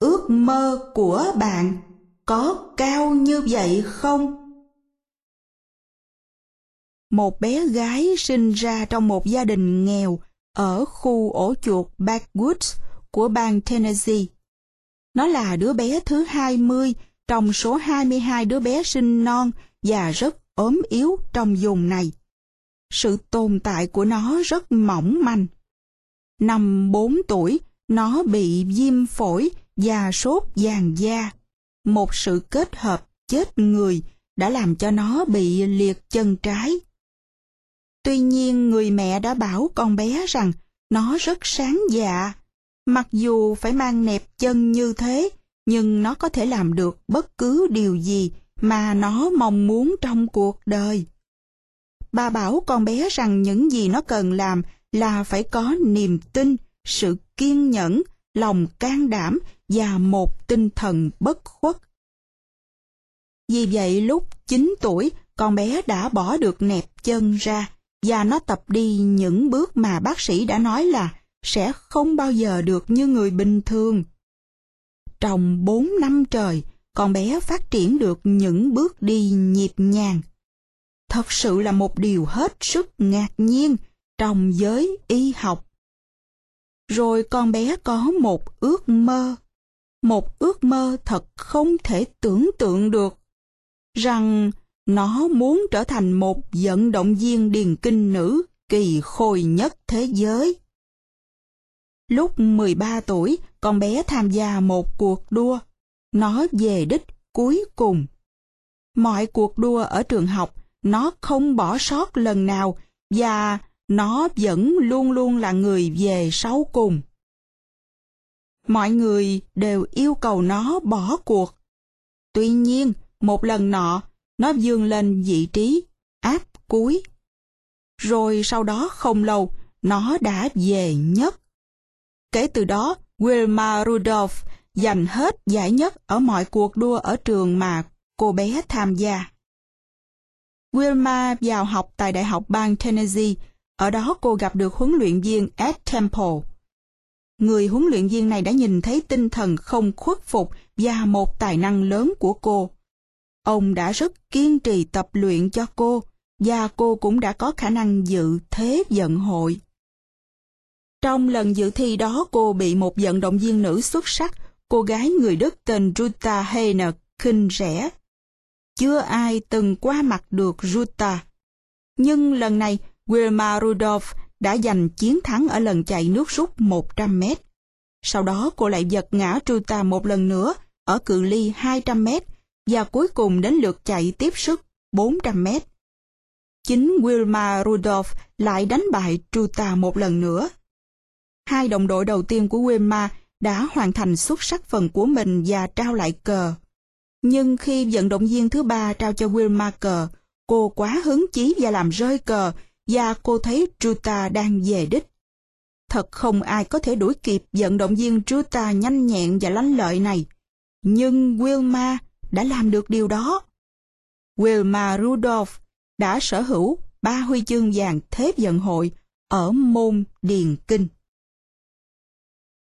ước mơ của bạn có cao như vậy không? Một bé gái sinh ra trong một gia đình nghèo ở khu ổ chuột Backwoods của bang Tennessee. Nó là đứa bé thứ 20 trong số 22 đứa bé sinh non và rất ốm yếu trong vùng này. Sự tồn tại của nó rất mỏng manh. Năm 4 tuổi, nó bị viêm phổi và sốt vàng da. Một sự kết hợp chết người đã làm cho nó bị liệt chân trái. Tuy nhiên người mẹ đã bảo con bé rằng nó rất sáng dạ. Mặc dù phải mang nẹp chân như thế, nhưng nó có thể làm được bất cứ điều gì mà nó mong muốn trong cuộc đời. Bà bảo con bé rằng những gì nó cần làm là phải có niềm tin, sự kiên nhẫn, lòng can đảm và một tinh thần bất khuất. Vì vậy lúc 9 tuổi, con bé đã bỏ được nẹp chân ra và nó tập đi những bước mà bác sĩ đã nói là sẽ không bao giờ được như người bình thường. Trong 4 năm trời, con bé phát triển được những bước đi nhịp nhàng. Thật sự là một điều hết sức ngạc nhiên trong giới y học. Rồi con bé có một ước mơ, một ước mơ thật không thể tưởng tượng được, rằng nó muốn trở thành một vận động viên điền kinh nữ kỳ khôi nhất thế giới. Lúc 13 tuổi, con bé tham gia một cuộc đua. Nó về đích cuối cùng. Mọi cuộc đua ở trường học, nó không bỏ sót lần nào và nó vẫn luôn luôn là người về sau cùng. Mọi người đều yêu cầu nó bỏ cuộc. Tuy nhiên, một lần nọ, nó vươn lên vị trí áp cuối. Rồi sau đó không lâu, nó đã về nhất. Kể từ đó, Wilma Rudolph giành hết giải nhất ở mọi cuộc đua ở trường mà cô bé tham gia. Wilma vào học tại Đại học bang Tennessee, ở đó cô gặp được huấn luyện viên Ed Temple. Người huấn luyện viên này đã nhìn thấy tinh thần không khuất phục và một tài năng lớn của cô. Ông đã rất kiên trì tập luyện cho cô, và cô cũng đã có khả năng dự thế vận hội. Trong lần dự thi đó cô bị một vận động viên nữ xuất sắc, cô gái người Đức tên Ruta Heiner khinh rẻ. Chưa ai từng qua mặt được Ruta. Nhưng lần này, Wilma Rudolph đã giành chiến thắng ở lần chạy nước rút 100 mét. Sau đó cô lại giật ngã Truta một lần nữa ở cự ly 200 mét và cuối cùng đến lượt chạy tiếp sức 400 mét. Chính Wilma Rudolph lại đánh bại Truta một lần nữa. Hai đồng đội đầu tiên của Wilma đã hoàn thành xuất sắc phần của mình và trao lại cờ. Nhưng khi vận động viên thứ ba trao cho Wilma cờ, cô quá hứng chí và làm rơi cờ và cô thấy Truta đang về đích. Thật không ai có thể đuổi kịp vận động viên Truta nhanh nhẹn và lanh lợi này. Nhưng Wilma đã làm được điều đó. Wilma Rudolph đã sở hữu ba huy chương vàng thế vận hội ở môn điền kinh.